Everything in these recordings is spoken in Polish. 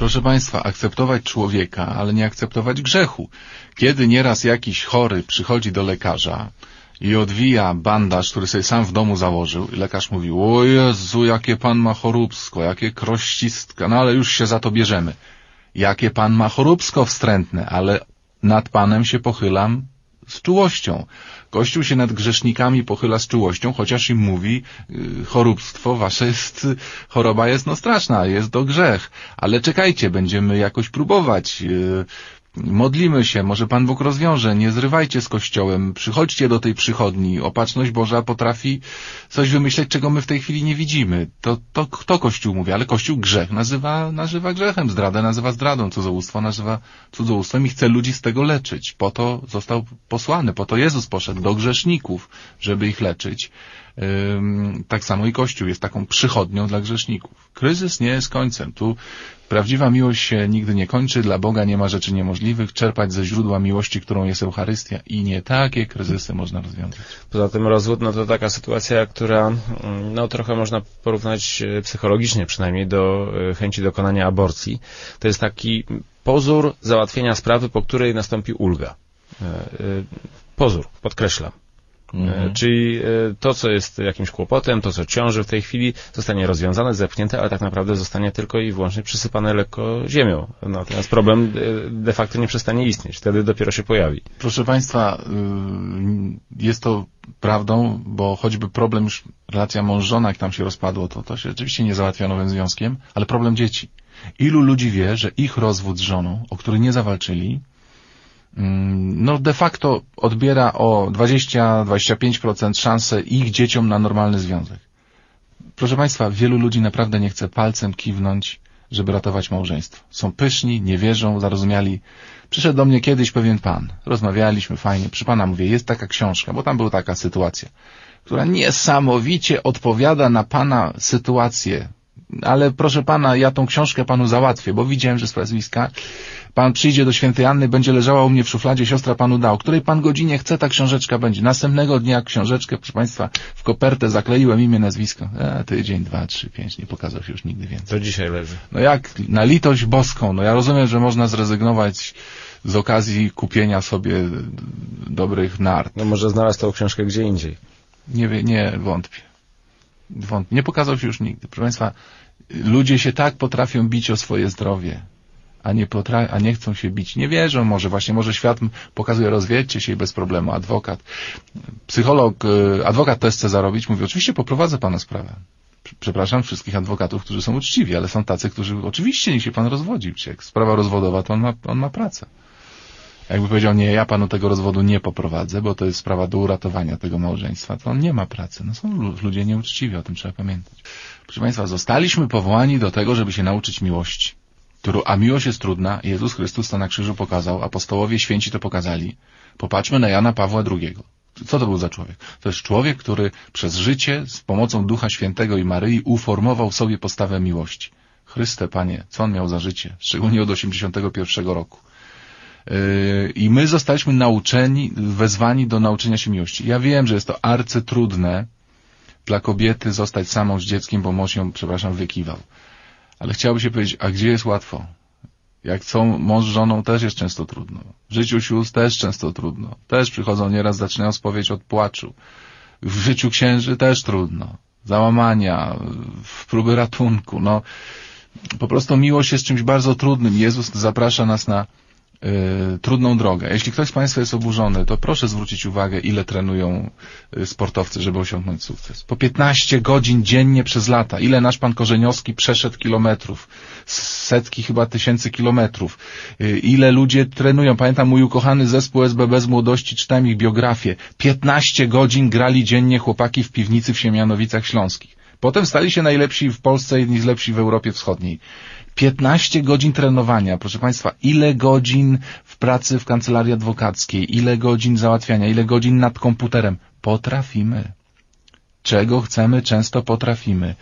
Proszę Państwa, akceptować człowieka, ale nie akceptować grzechu. Kiedy nieraz jakiś chory przychodzi do lekarza i odwija bandaż, który sobie sam w domu założył i lekarz mówi, o Jezu, jakie pan ma choróbsko, jakie krościstka, no ale już się za to bierzemy. Jakie pan ma choróbsko wstrętne, ale nad panem się pochylam z czułością. Kościół się nad grzesznikami pochyla z czułością, chociaż im mówi, y, choróbstwo wasze jest, choroba jest no straszna, jest to grzech. Ale czekajcie, będziemy jakoś próbować. y, Modlimy się, może Pan Bóg rozwiąże, nie zrywajcie z Kościołem, przychodźcie do tej przychodni. Opatrzność Boża potrafi coś wymyśleć, czego my w tej chwili nie widzimy. To, to, to Kościół mówi, ale Kościół grzech nazywa, nazywa grzechem, zdradę nazywa zdradą, cudzołóstwo nazywa cudzołóstwem i chce ludzi z tego leczyć. Po to został posłany, po to Jezus poszedł do grzeszników, żeby ich leczyć. Tak samo i Kościół jest taką przychodnią dla grzeszników. Kryzys nie jest końcem. Tu prawdziwa miłość się nigdy nie kończy, dla Boga nie ma rzeczy niemożliwych, czerpać ze źródła miłości, którą jest Eucharystia i nie takie kryzysy można rozwiązać. Poza tym rozwód, no to taka sytuacja, która, mm, no trochę można porównać e, psychologicznie przynajmniej do e, chęci dokonania aborcji. To jest taki pozór załatwienia sprawy, po której nastąpi ulga. E, Pozór, podkreślam. E, Czyli e, to, co jest jakimś kłopotem, to, co ciąży w tej chwili, zostanie rozwiązane, zepchnięte, ale tak naprawdę zostanie tylko i wyłącznie przysypane lekko ziemią. Natomiast problem e, de facto nie przestanie istnieć. Wtedy dopiero się pojawi. Proszę Państwa, y, jest to prawdą, bo choćby problem już, relacja mąż-żona, jak tam się rozpadło, to, to się rzeczywiście nie załatwia nowym związkiem, ale problem dzieci. Ilu ludzi wie, że ich rozwód z żoną, o który nie zawalczyli, no de facto odbiera o 20-25% szansę ich dzieciom na normalny związek. Proszę Państwa, wielu ludzi naprawdę nie chce palcem kiwnąć, żeby ratować małżeństwo. Są pyszni, nie wierzą, zarozumiali. Przyszedł do mnie kiedyś pewien pan. Rozmawialiśmy fajnie. Przy pana mówię, jest taka książka, bo tam była taka sytuacja, która niesamowicie odpowiada na pana sytuację. Ale proszę pana, ja tą książkę panu załatwię, bo widziałem, że z nazwiska pan przyjdzie do świętej Anny, będzie leżała u mnie w szufladzie, siostra panu da, o której pan godzinie chce, ta książeczka będzie. Następnego dnia książeczkę, proszę państwa, w kopertę zakleiłem imię, nazwisko. E, tydzień, dwa, trzy, pięć, nie pokazał się już nigdy więcej. To dzisiaj leży. No jak, na litość boską, no ja rozumiem, że można zrezygnować z okazji kupienia sobie dobrych nart. No może znalazł tą książkę gdzie indziej. Nie, nie wątpię. Nie pokazał się już nigdy. Proszę Państwa, ludzie się tak potrafią bić o swoje zdrowie, a nie, potra- a nie chcą się bić. Nie wierzą może, właśnie może świat pokazuje, rozwiedźcie się i bez problemu. Adwokat, psycholog, y, adwokat też chce zarobić, mówi, oczywiście poprowadzę Pana sprawę. Prze- Przepraszam wszystkich adwokatów, którzy są uczciwi, ale są tacy, którzy oczywiście niech się Pan rozwodzi. Jak sprawa rozwodowa, to on ma, on ma pracę. Jakby powiedział, nie, ja panu tego rozwodu nie poprowadzę, bo to jest sprawa do uratowania tego małżeństwa, to on nie ma pracy. No są lu- ludzie nieuczciwi, o tym trzeba pamiętać. Proszę Państwa, zostaliśmy powołani do tego, żeby się nauczyć miłości. A miłość jest trudna, Jezus Chrystus to na krzyżu pokazał, apostołowie święci to pokazali. Popatrzmy na Jana Pawła II. Co to był za człowiek? To jest człowiek, który przez życie z pomocą Ducha Świętego i Maryi uformował sobie postawę miłości. Chryste, Panie, co on miał za życie? Szczególnie od 81 roku. Yy, I my zostaliśmy nauczeni, wezwani do nauczenia się miłości. Ja wiem, że jest to arcytrudne dla kobiety zostać samą z dzieckiem, bo mąż ją, przepraszam, wykiwał. Ale chciałoby się powiedzieć, a gdzie jest łatwo? Jak są mąż z żoną, też jest często trudno. W życiu sióstr też często trudno. Też przychodzą nieraz, zaczynają spowiedź od płaczu. W życiu księży też trudno. Załamania, próby ratunku. No, po prostu miłość jest czymś bardzo trudnym. Jezus zaprasza nas na trudną drogę. Jeśli ktoś z Państwa jest oburzony, to proszę zwrócić uwagę, ile trenują y, sportowcy, żeby osiągnąć sukces. Po 15 godzin dziennie przez lata. Ile nasz pan Korzeniowski przeszedł kilometrów? Setki chyba tysięcy kilometrów. Y, ile ludzie trenują? Pamiętam mój ukochany zespół SBB z młodości, czytałem ich biografię. 15 godzin grali dziennie chłopaki w piwnicy w Siemianowicach Śląskich. Potem stali się najlepsi w Polsce, jedni z lepszych w Europie Wschodniej. 15 godzin trenowania, proszę Państwa, ile godzin w pracy w kancelarii adwokackiej, ile godzin załatwiania, ile godzin nad komputerem. Potrafimy. Czego chcemy, często potrafimy.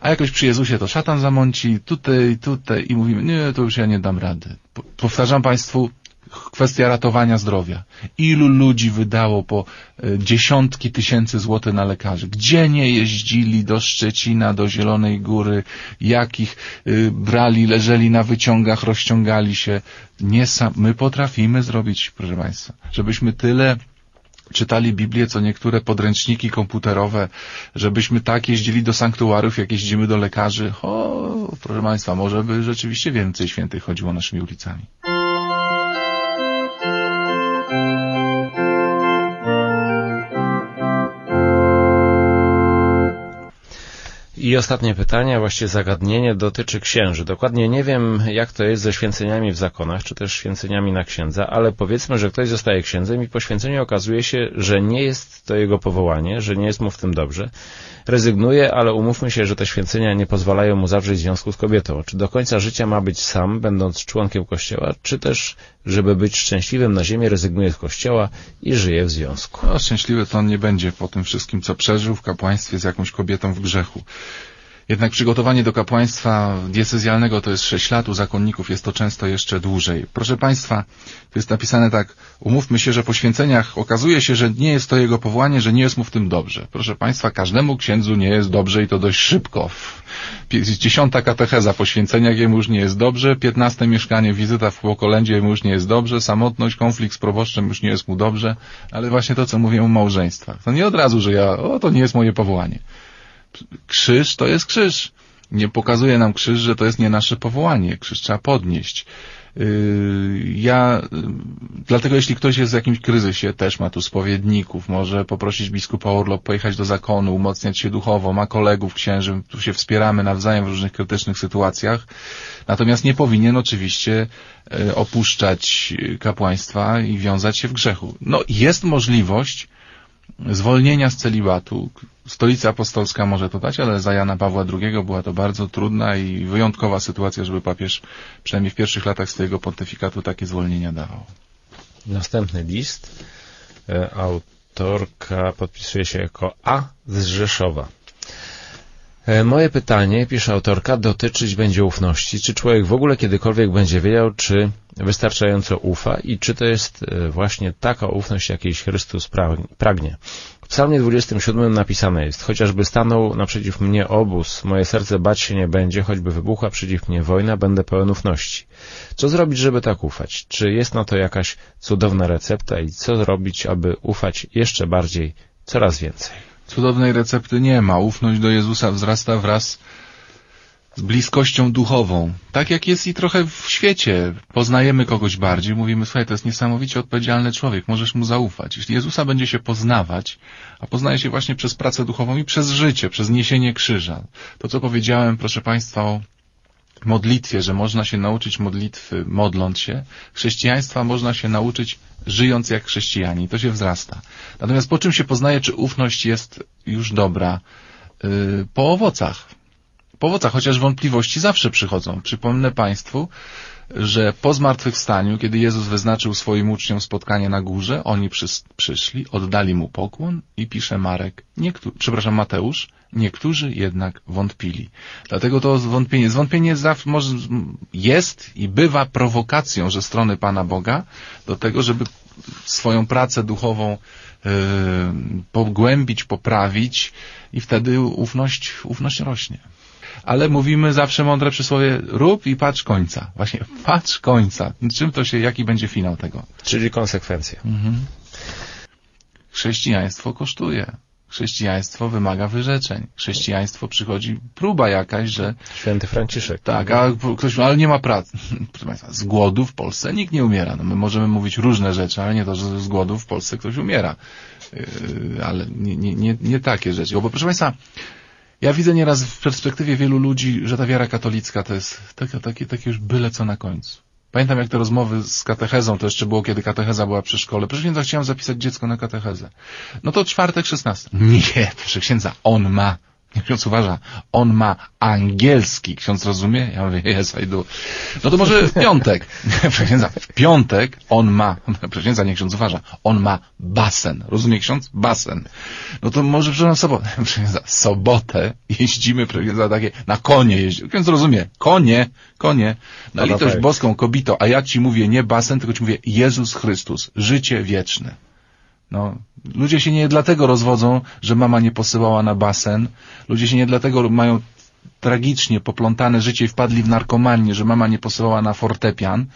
A jakoś przy Jezusie to szatan zamąci, tutaj, tutaj i mówimy, nie, to już ja nie dam rady. Po- Powtarzam Państwu, kwestia ratowania zdrowia. Ilu ludzi wydało po e, dziesiątki tysięcy złotych na lekarzy? Gdzie nie jeździli do Szczecina, do Zielonej Góry? Jakich y, brali, leżeli na wyciągach, rozciągali się? Nie sam, my potrafimy zrobić, proszę Państwa, żebyśmy tyle czytali Biblię, co niektóre podręczniki komputerowe, żebyśmy tak jeździli do sanktuariów, jak jeździmy do lekarzy. O, proszę Państwa, może by rzeczywiście więcej świętych chodziło naszymi ulicami. I ostatnie pytanie, właściwie zagadnienie dotyczy księży. Dokładnie nie wiem, jak to jest ze święceniami w zakonach, czy też święceniami na księdza, ale powiedzmy, że ktoś zostaje księdzem i po święceniu okazuje się, że nie jest to jego powołanie, że nie jest mu w tym dobrze. Rezygnuje, ale umówmy się, że te święcenia nie pozwalają mu zawrzeć związku z kobietą. Czy do końca życia ma być sam, będąc członkiem kościoła, czy też, żeby być szczęśliwym na ziemi, rezygnuje z kościoła i żyje w związku? No, szczęśliwy to on nie będzie po tym wszystkim, co przeżył w kapłaństwie z jakąś kobietą w grzechu. Jednak przygotowanie do kapłaństwa diecezjalnego to jest 6 lat, u zakonników jest to często jeszcze dłużej. Proszę Państwa, to jest napisane tak, umówmy się, że po święceniach okazuje się, że nie jest to jego powołanie, że nie jest mu w tym dobrze. Proszę Państwa, każdemu księdzu nie jest dobrze i to dość szybko. Dziesiąta katecheza po święceniach jemu już nie jest dobrze, piętnaste mieszkanie, wizyta w pokolędzie jemu już nie jest dobrze, samotność, konflikt z proboszczem już nie jest mu dobrze, ale właśnie to, co mówię o małżeństwach. To nie od razu, że ja, o, to nie jest moje powołanie krzyż to jest krzyż. Nie pokazuje nam krzyż, że to jest nie nasze powołanie. Krzyż trzeba podnieść. Yy, ja, yy, dlatego jeśli ktoś jest w jakimś kryzysie, też ma tu spowiedników, może poprosić biskupa urlop, pojechać do zakonu, umocniać się duchowo, ma kolegów księży, tu się wspieramy nawzajem w różnych krytycznych sytuacjach. Natomiast nie powinien oczywiście yy, opuszczać kapłaństwa i wiązać się w grzechu. No, jest możliwość zwolnienia z celibatu, Stolica Apostolska może to dać, ale za Jana Pawła II była to bardzo trudna i wyjątkowa sytuacja, żeby papież przynajmniej w pierwszych latach swojego pontyfikatu takie zwolnienia dawał. Następny list. E, autorka podpisuje się jako A z Rzeszowa. E, moje pytanie, pisze autorka, dotyczyć będzie ufności. Czy człowiek w ogóle kiedykolwiek będzie wiedział, czy wystarczająco ufa i czy to jest e, właśnie taka ufność, jakiej Chrystus pragnie. W psalmie 27 napisane jest, chociażby stanął naprzeciw mnie obóz, moje serce bać się nie będzie, choćby wybuchła przeciw mnie wojna, będę pełen ufności. Co zrobić, żeby tak ufać? Czy jest na to jakaś cudowna recepta i co zrobić, aby ufać jeszcze bardziej, coraz więcej? Cudownej recepty nie ma. Ufność do Jezusa wzrasta wraz z bliskością duchową. Tak jak jest i trochę w świecie. Poznajemy kogoś bardziej, mówimy, słuchaj, to jest niesamowicie odpowiedzialny człowiek, możesz mu zaufać. Jeśli Jezusa będzie się poznawać, a poznaje się właśnie przez pracę duchową i przez życie, przez niesienie krzyża. To, co powiedziałem, proszę Państwa, o modlitwie, że można się nauczyć modlitwy modląc się, chrześcijaństwa można się nauczyć żyjąc jak chrześcijanie. To się wzrasta. Natomiast po czym się poznaje, czy ufność jest już dobra? Yy, po owocach po owocach, chociaż wątpliwości zawsze przychodzą. Przypomnę Państwu, że po zmartwychwstaniu, kiedy Jezus wyznaczył swoim uczniom spotkanie na górze, oni przy, przyszli, oddali mu pokłon i pisze Marek, niektó, przepraszam, Mateusz, niektórzy jednak wątpili. Dlatego to zwątpienie, zwątpienie jest i bywa prowokacją ze strony Pana Boga do tego, żeby swoją pracę duchową yy, pogłębić, poprawić i wtedy ufność, ufność rośnie ale mówimy zawsze mądre przysłowie rób i patrz końca. Właśnie patrz końca. Czym to się, jaki będzie finał tego? Czyli konsekwencje. Mhm. Chrześcijaństwo kosztuje. Chrześcijaństwo wymaga wyrzeczeń. Chrześcijaństwo przychodzi próba jakaś, że... Święty Franciszek. Tak, a ktoś ale nie ma pracy. Proszę Państwa, z głodu w Polsce nikt nie umiera. No my możemy mówić różne rzeczy, ale nie to, że z głodu w Polsce ktoś umiera. Yy, ale nie, nie, nie, nie takie rzeczy. Bo proszę Państwa, ja widzę nieraz w perspektywie wielu ludzi, że ta wiara katolicka to jest takie, takie, takie już byle co na końcu. Pamiętam jak te rozmowy z katechezą, to jeszcze było, kiedy katecheza była przy szkole. Proszę księdza, chciałem zapisać dziecko na katechezę. No to czwartek, szesnasty. Nie, proszę księdza, on ma ksiądz uważa, on ma angielski. Ksiądz rozumie? Ja mówię, yes, I do. No to może w piątek. Proszę księdza, w piątek on ma, proszę księdza, niech ksiądz uważa, on ma basen. Rozumie ksiądz? Basen. No to może w sobotę. Proszę księdza, sobotę jeździmy, proszę księdza, takie, na konie jeździmy. Ksiądz rozumie, konie, konie, na No litość tak. boską, kobito, a ja ci mówię nie basen, tylko ci mówię Jezus Chrystus, życie wieczne. No, ludzie się nie dlatego rozwodzą, że mama nie posyłała na basen. Ludzie się nie dlatego mają tragicznie poplątane życie i wpadli w narkomanię, że mama nie posyłała na fortepian,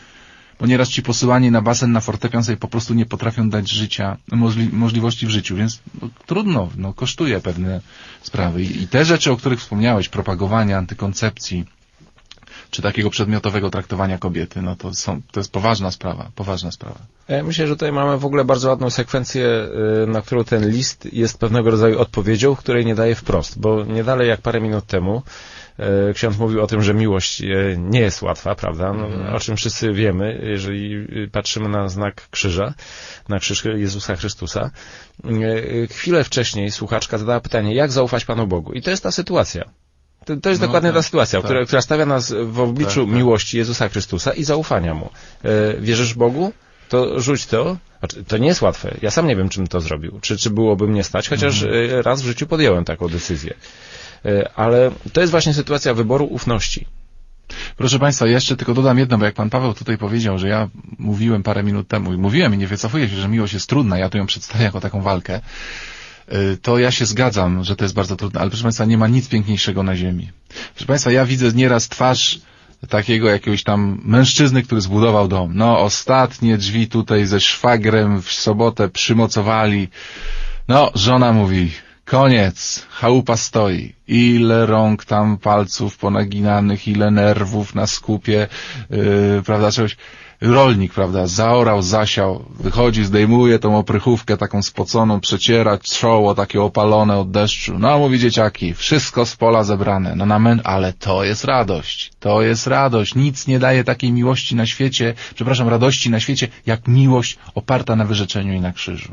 bo nieraz ci posyłani na basen, na fortepian sobie po prostu nie potrafią dać życia, możli, możliwości w życiu, więc no, trudno, no, kosztuje pewne sprawy. I, I te rzeczy, o których wspomniałeś, propagowanie antykoncepcji, czy takiego przedmiotowego traktowania kobiety, no to są, to jest poważna sprawa, poważna sprawa. Ja myślę, że tutaj mamy w ogóle bardzo ładną sekwencję, y, na którą ten list jest pewnego rodzaju odpowiedzią, której nie daje wprost, bo nie dalej jak parę minut temu y, ksiądz mówił o tym, że miłość nie jest łatwa, prawda? No, Mhm. O czym wszyscy wiemy, jeżeli patrzymy na znak krzyża, na krzyż Jezusa Chrystusa. Chwilę wcześniej słuchaczka zadała pytanie, jak zaufać Panu Bogu? I to jest ta sytuacja. To, to jest No dokładnie tak, ta sytuacja, tak. która, która stawia nas w obliczu Tak, tak. miłości Jezusa Chrystusa i zaufania Mu. E, wierzysz Bogu? To rzuć to. Znaczy, to nie jest łatwe. Ja sam nie wiem, czym to zrobił. Czy, czy byłoby mnie stać, chociaż Mhm. e, raz w życiu podjąłem taką decyzję. E, Ale to jest właśnie sytuacja wyboru ufności. Proszę Państwa, jeszcze tylko dodam jedno, bo jak Pan Paweł tutaj powiedział, że ja mówiłem parę minut temu i mówiłem i nie wycofuję się, że miłość jest trudna, ja tu ją przedstawię jako taką walkę, to ja się zgadzam, że to jest bardzo trudne, ale proszę Państwa, nie ma nic piękniejszego na ziemi. Proszę Państwa, ja widzę nieraz twarz takiego jakiegoś tam mężczyzny, który zbudował dom. No, ostatnie drzwi tutaj ze szwagrem w sobotę przymocowali. No, żona mówi, koniec, chałupa stoi. Ile rąk tam palców ponaginanych, ile nerwów na skupie, yy, prawda, czegoś. Rolnik, prawda, zaorał, zasiał, wychodzi, zdejmuje tą oprychówkę taką spoconą, przeciera czoło takie opalone od deszczu. No, mówi dzieciaki, wszystko z pola zebrane. No na men, ale to jest radość. To jest radość. Nic nie daje takiej miłości na świecie, przepraszam, radości na świecie, jak miłość oparta na wyrzeczeniu i na krzyżu.